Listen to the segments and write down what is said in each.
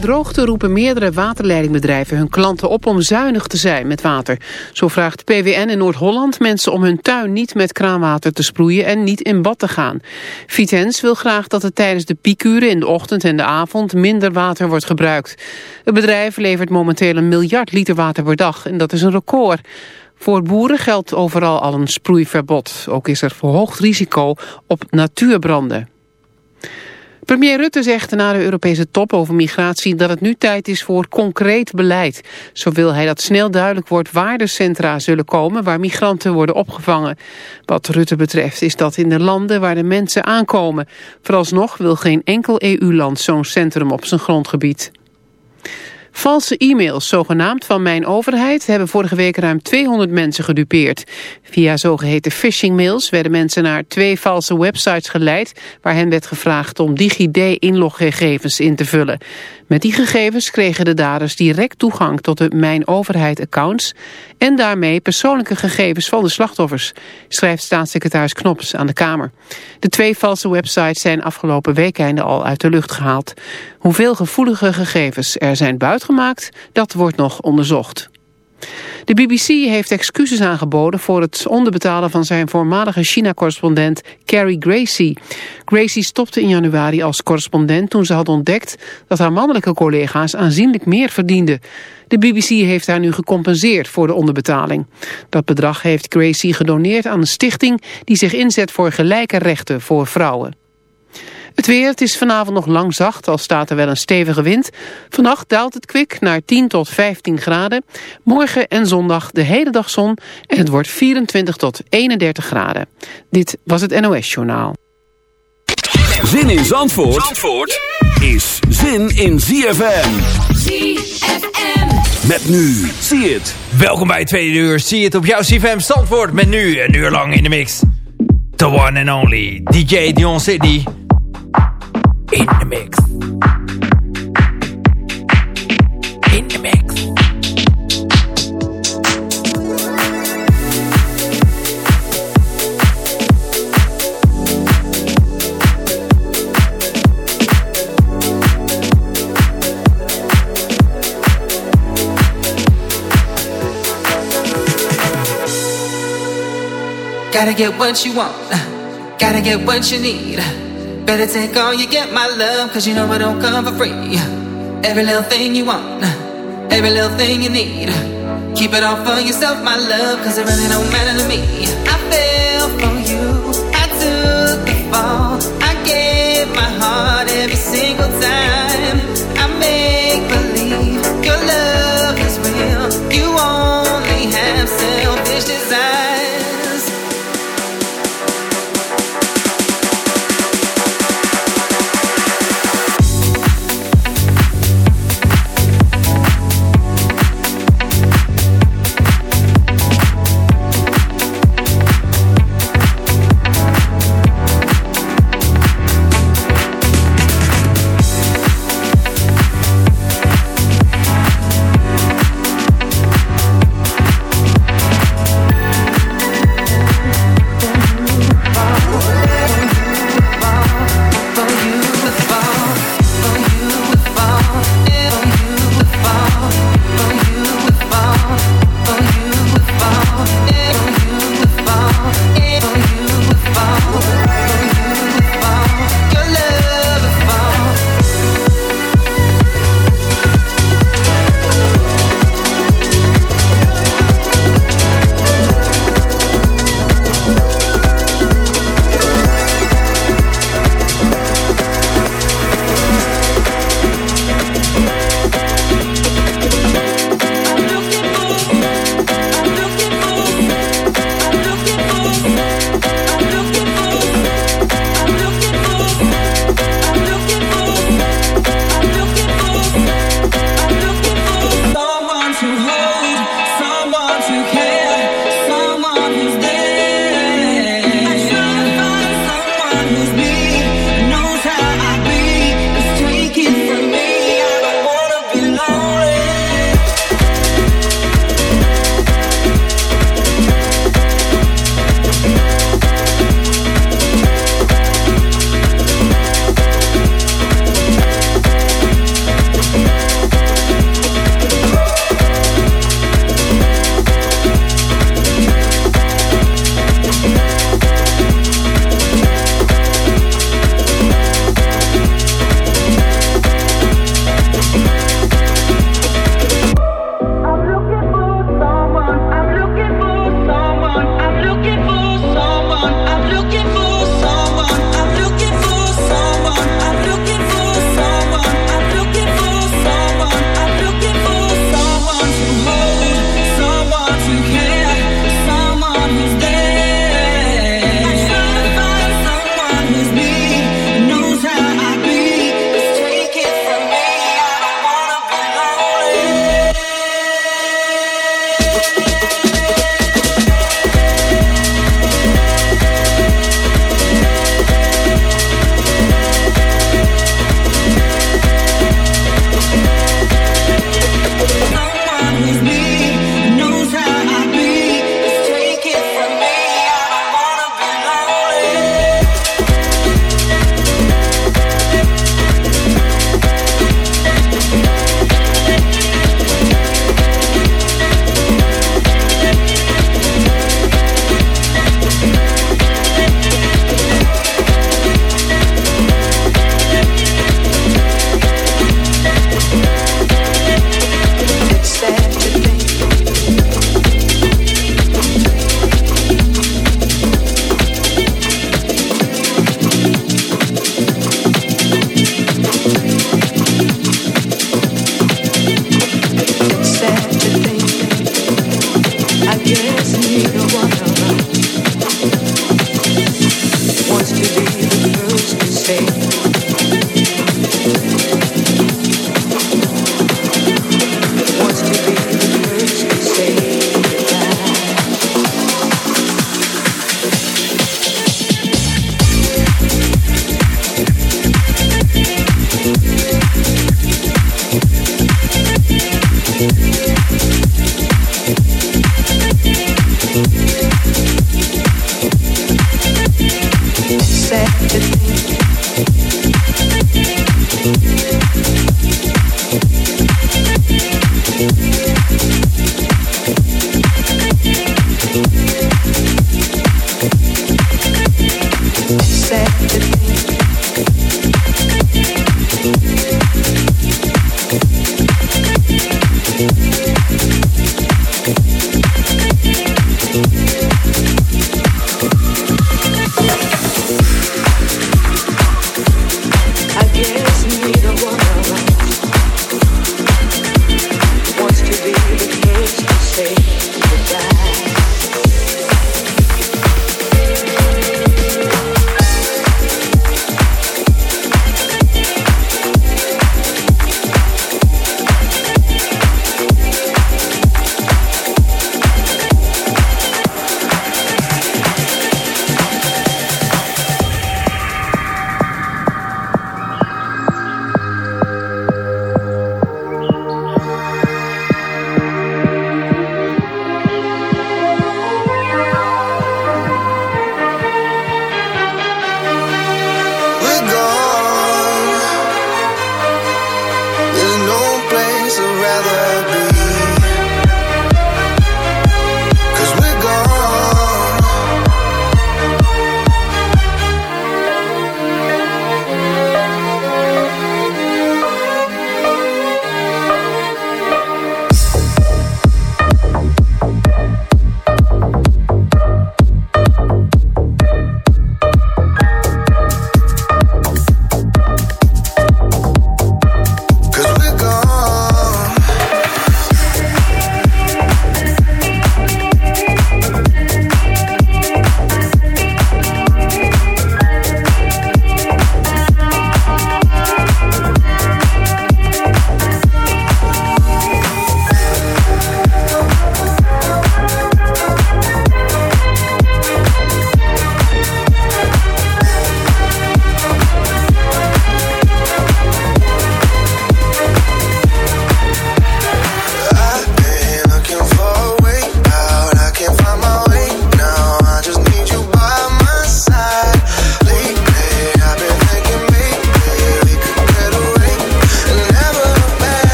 de droogte roepen meerdere waterleidingbedrijven hun klanten op om zuinig te zijn met water. Zo vraagt PWN in Noord-Holland mensen om hun tuin niet met kraanwater te sproeien en niet in bad te gaan. Vitens wil graag dat er tijdens de piekuren in de ochtend en de avond minder water wordt gebruikt. Het bedrijf levert momenteel een miljard liter water per dag en dat is een record. Voor boeren geldt overal al een sproeiverbod. Ook is er verhoogd risico op natuurbranden. Premier Rutte zegt na de Europese top over migratie dat het nu tijd is voor concreet beleid. Zo wil hij dat snel duidelijk wordt waar de centra zullen komen waar migranten worden opgevangen. Wat Rutte betreft is dat in de landen waar de mensen aankomen. Vooralsnog wil geen enkel EU-land zo'n centrum op zijn grondgebied. Valse e-mails, zogenaamd van mijn overheid, hebben vorige week ruim 200 mensen gedupeerd. Via zogeheten phishing-mails werden mensen naar twee valse websites geleid... waar hen werd gevraagd om DigiD-inloggegevens in te vullen. Met die gegevens kregen de daders direct toegang tot de Mijn Overheid-accounts... en daarmee persoonlijke gegevens van de slachtoffers, schrijft staatssecretaris Knops aan de Kamer. De twee valse websites zijn afgelopen weekende al uit de lucht gehaald. Hoeveel gevoelige gegevens er zijn buitgemaakt, dat wordt nog onderzocht. De BBC heeft excuses aangeboden voor het onderbetalen van zijn voormalige China-correspondent Carrie Gracie. Gracie stopte in januari als correspondent toen ze had ontdekt dat haar mannelijke collega's aanzienlijk meer verdienden. De BBC heeft haar nu gecompenseerd voor de onderbetaling. Dat bedrag heeft Gracie gedoneerd aan een stichting die zich inzet voor gelijke rechten voor vrouwen. Het weer, het is vanavond nog lang zacht, al staat er wel een stevige wind. Vannacht daalt het kwik naar 10 tot 15 graden. Morgen en zondag de hele dag zon en het wordt 24 tot 31 graden. Dit was het NOS Journaal. Zin in Zandvoort, Zandvoort is zin in ZFM. ZFM. Met nu, zie het. Welkom bij het tweede uur, zie het op jouw ZFM Zandvoort. Met nu een uur lang in de mix. The one and only DJ Dion City in the mix. In the mix. Gotta get what you want, gotta get what you need. Better take all you get, my love, cause you know it don't come for free. Every little thing you want, every little thing you need. Keep it all for yourself, my love, cause it really don't matter to me. I fell for you, I took the fall. I gave my heart every single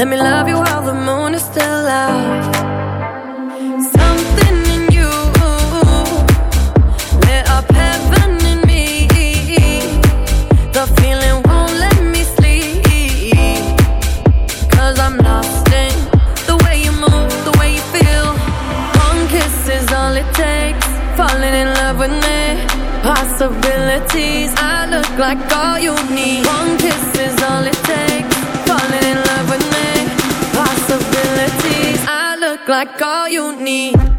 Let me love you while the moon is still out Something in you Lit in me. The feeling won't let me sleep. I'm lost in the way you move, the way you feel. One kiss is all it takes. Falling in love with me. Possibilities I look like all you need. One kiss like all you need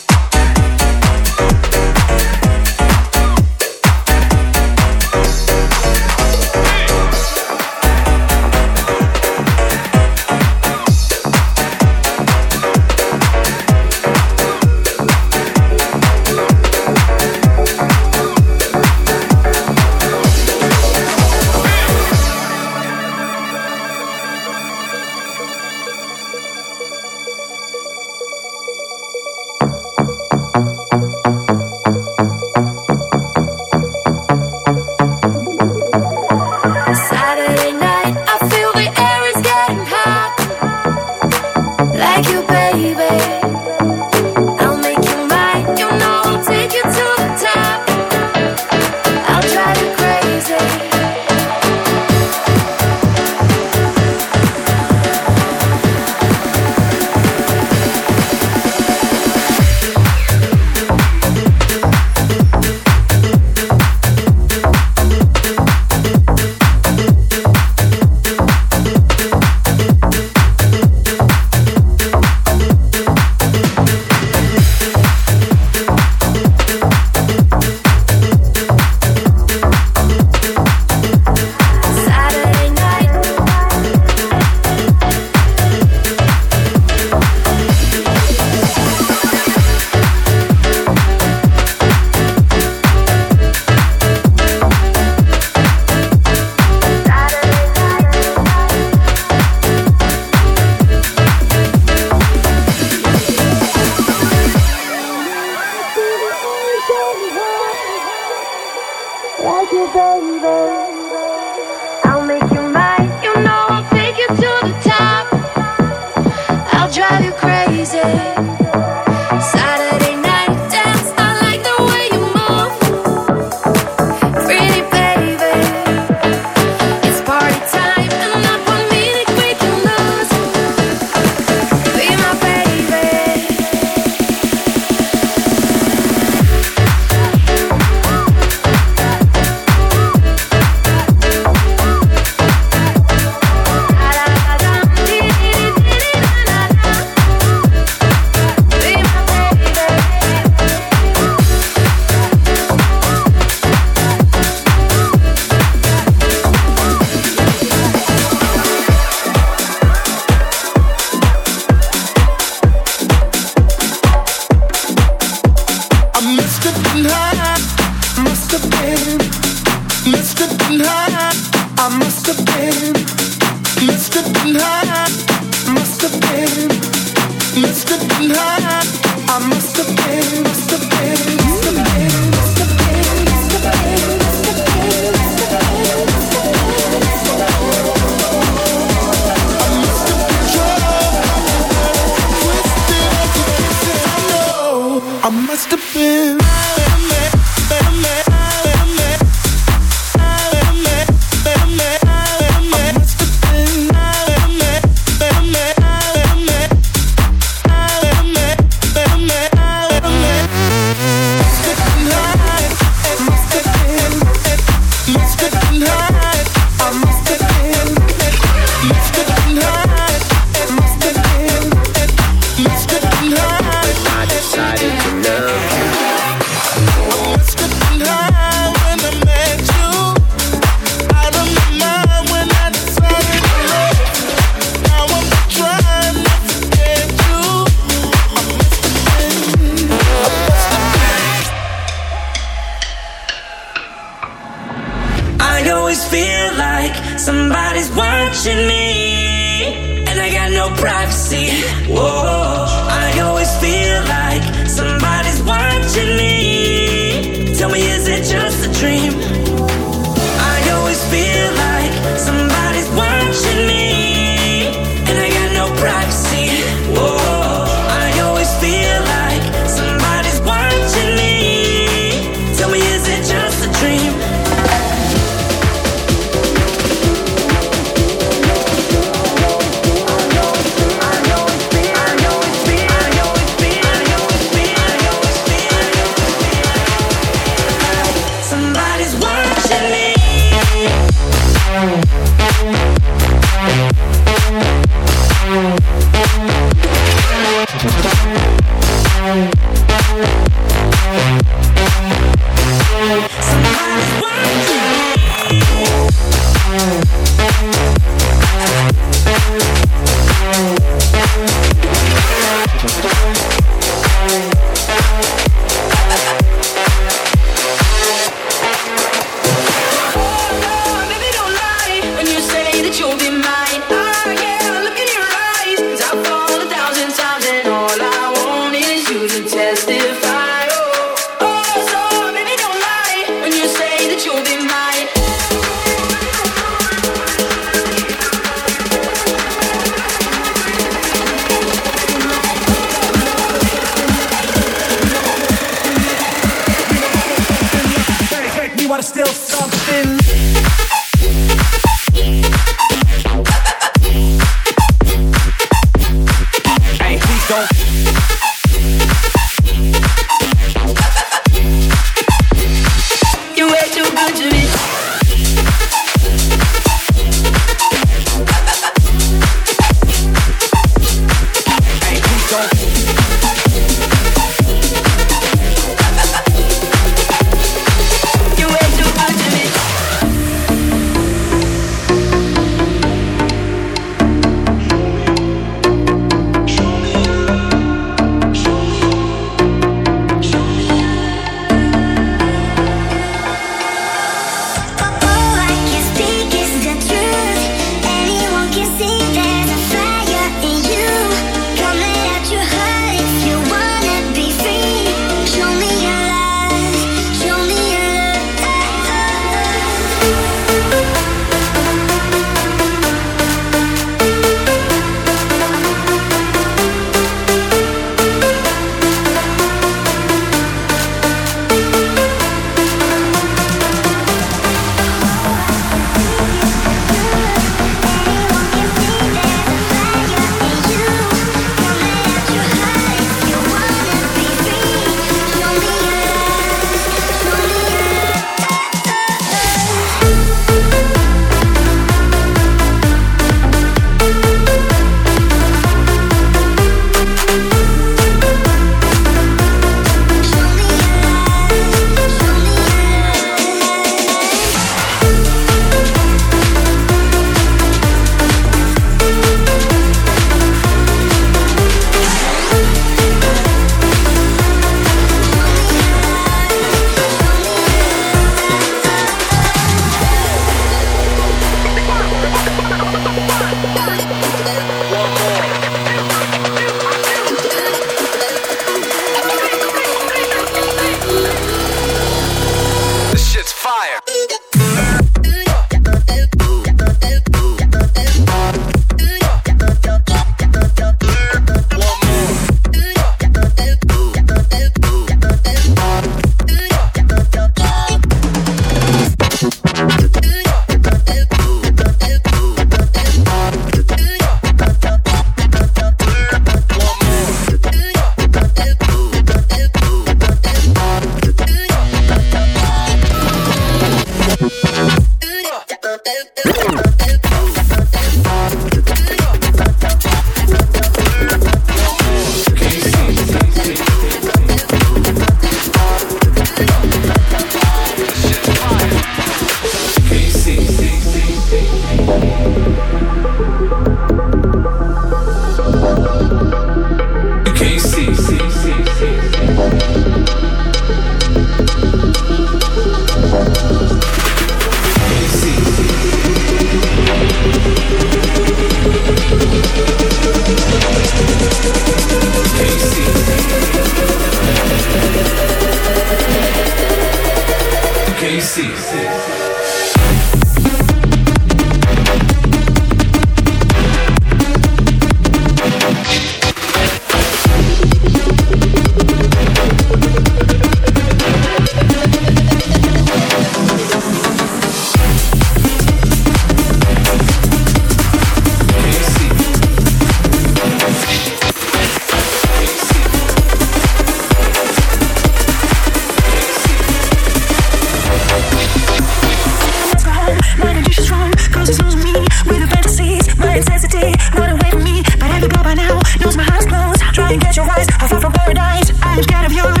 Baby,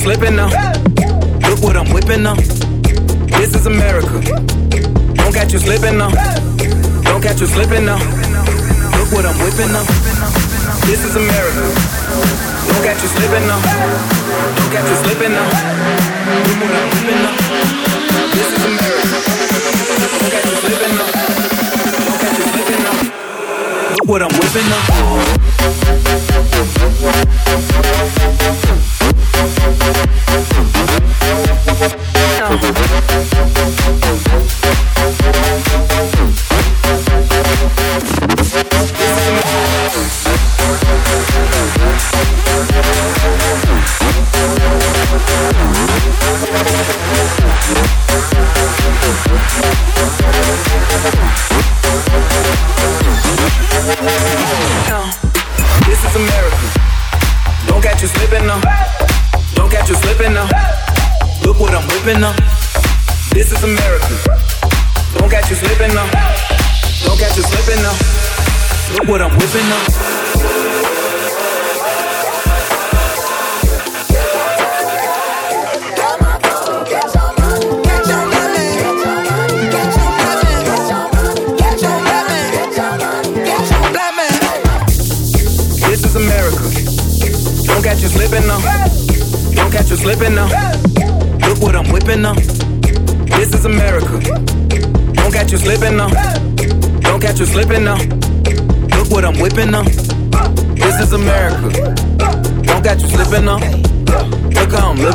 slipping now. Look what I'm whipping now. This is America. Don't catch you slipping now. Don't catch you slipping now. Look what I'm whipping now. This is America. Don't catch you slipping now. Don't catch you slipping now. Look what I'm whipping now. This is America. Don't catch you slipping now. Don't catch you slipping now. Look what I'm whipping now.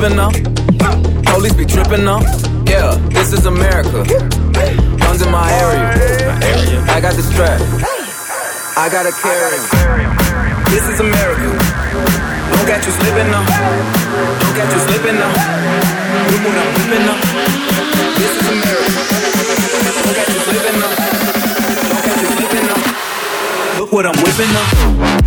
Living now. Police be tripping now. Yeah, this is America. Guns in my area. I got the strap. I gotta carry. This is America. Don't catch you slipping now. Don't catch you slipping now. Look what I'm whipping now. This is America. Don't catch you slipping now. What I'm whipping now.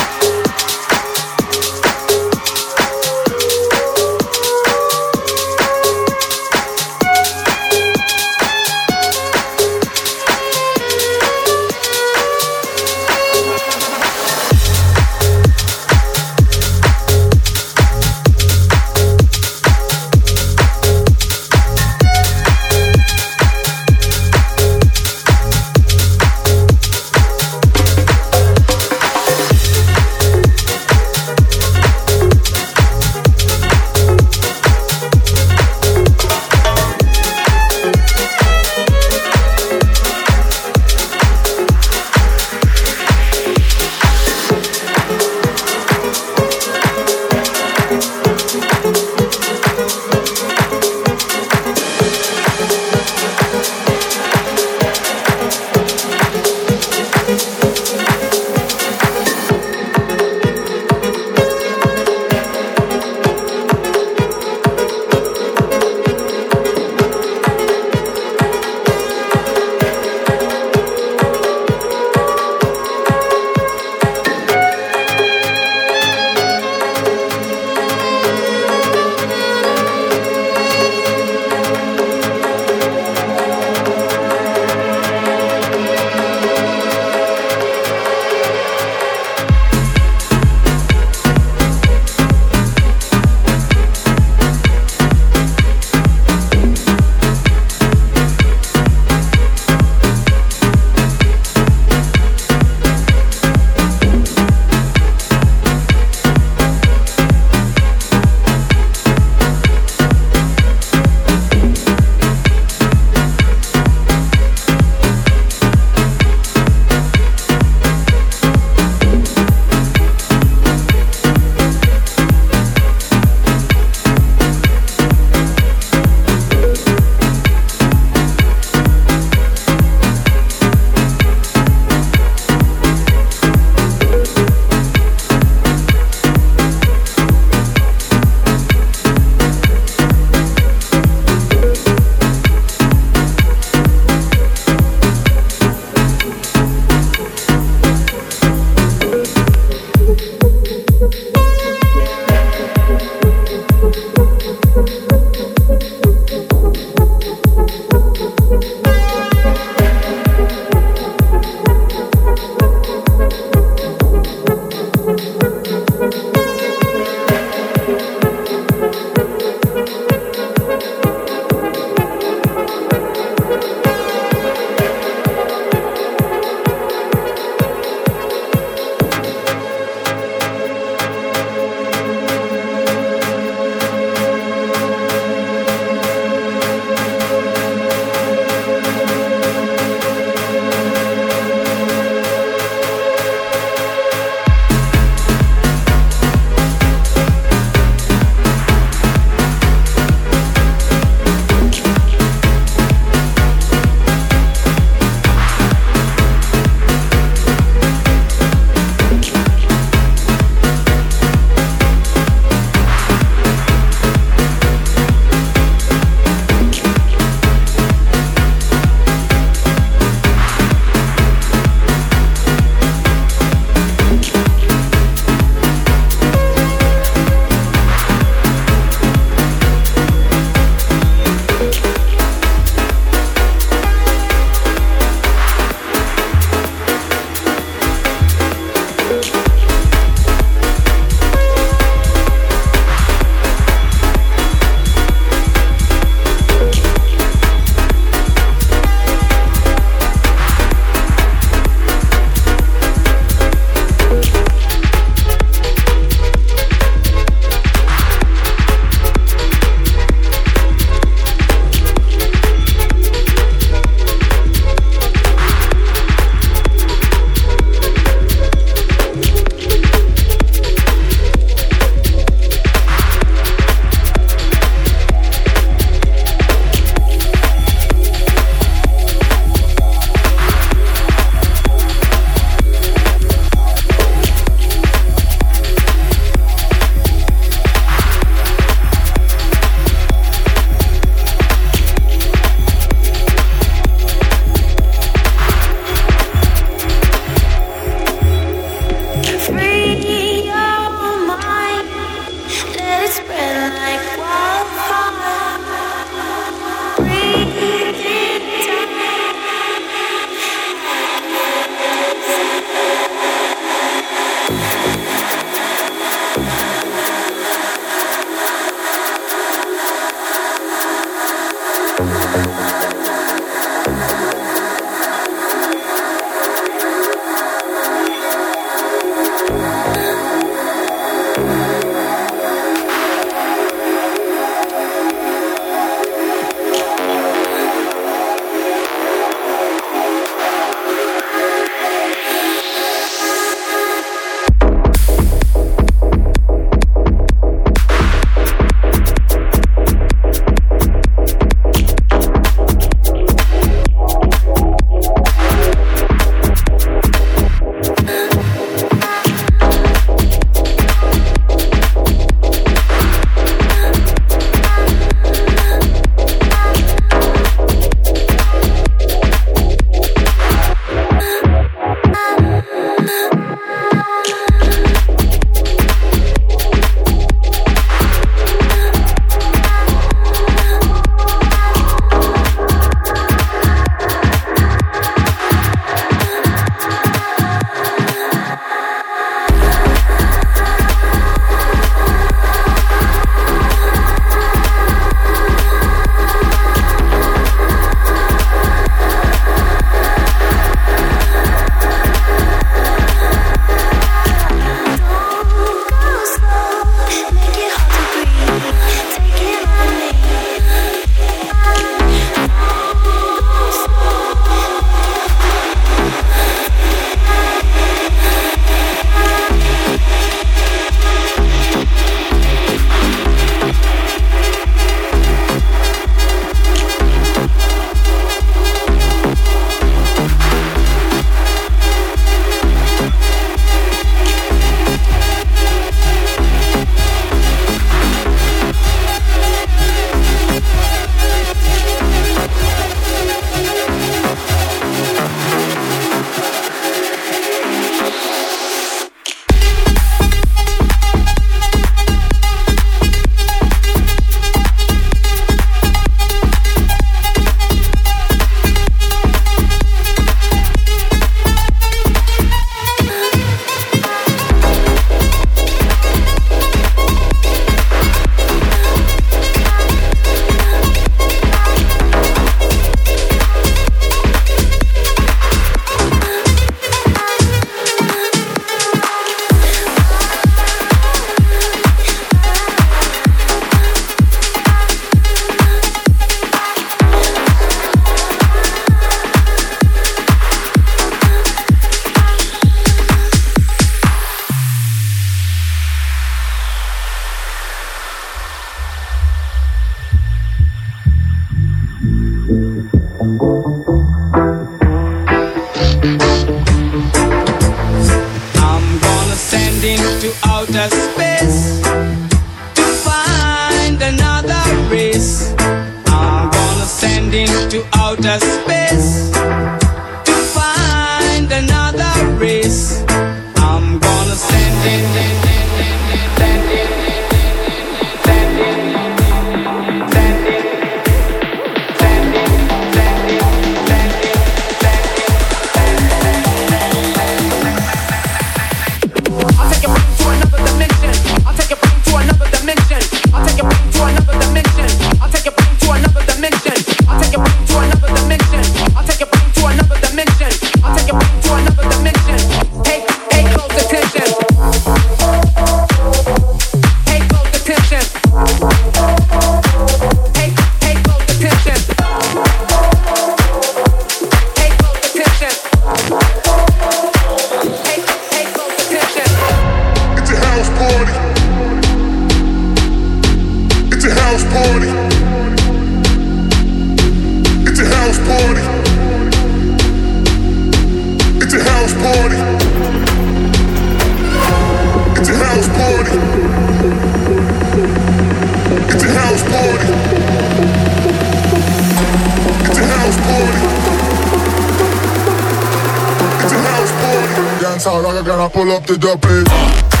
Gotta pull up the double.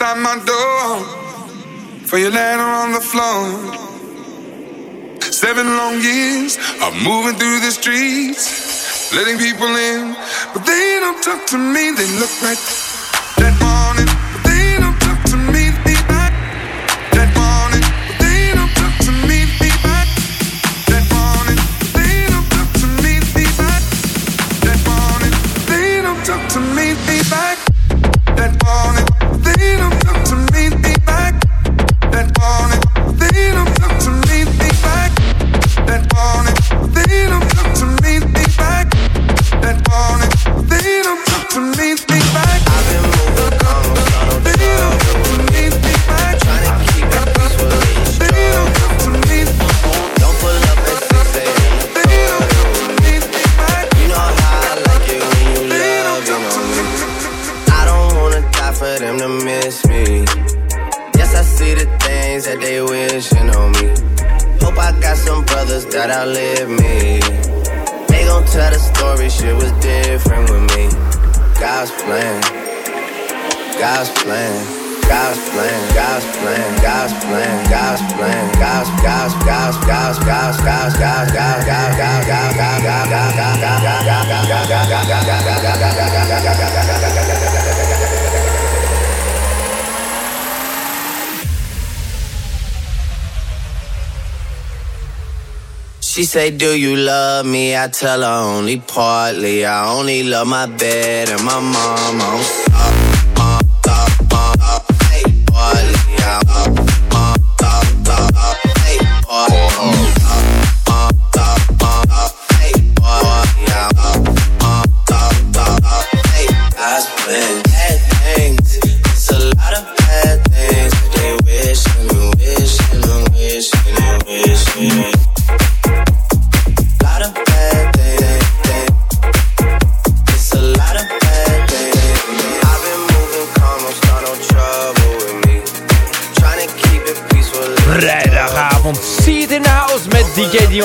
outside my door for your ladder on the floor. Seven long years of moving through the streets, letting people in, but they don't talk to me. They look right say, Do you love me? I tell her only partly. I only love my bed and my mom.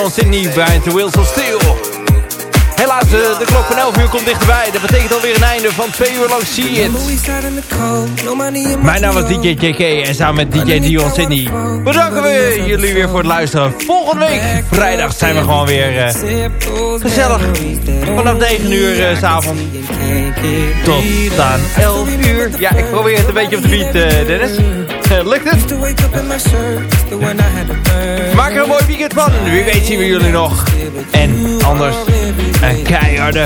John Sydney bij The Wheels of Steel. Helaas, eh, de klok van 11 uur komt dichterbij. Dat betekent alweer een einde van twee uur lang See It. Mijn naam was DJ JK en samen met DJ Dion Sydney. bedanken we jullie weer voor het luisteren. Volgende week, vrijdag, zijn we gewoon weer eh, gezellig. Vanaf 9 uur eh, s'avonds tot aan 11 uur. Ja, ik probeer het een beetje op de beat, uh, Dennis. lukt het? Maak er een mooi weekend van. Wie weet zien we jullie nog. En anders een keiharde.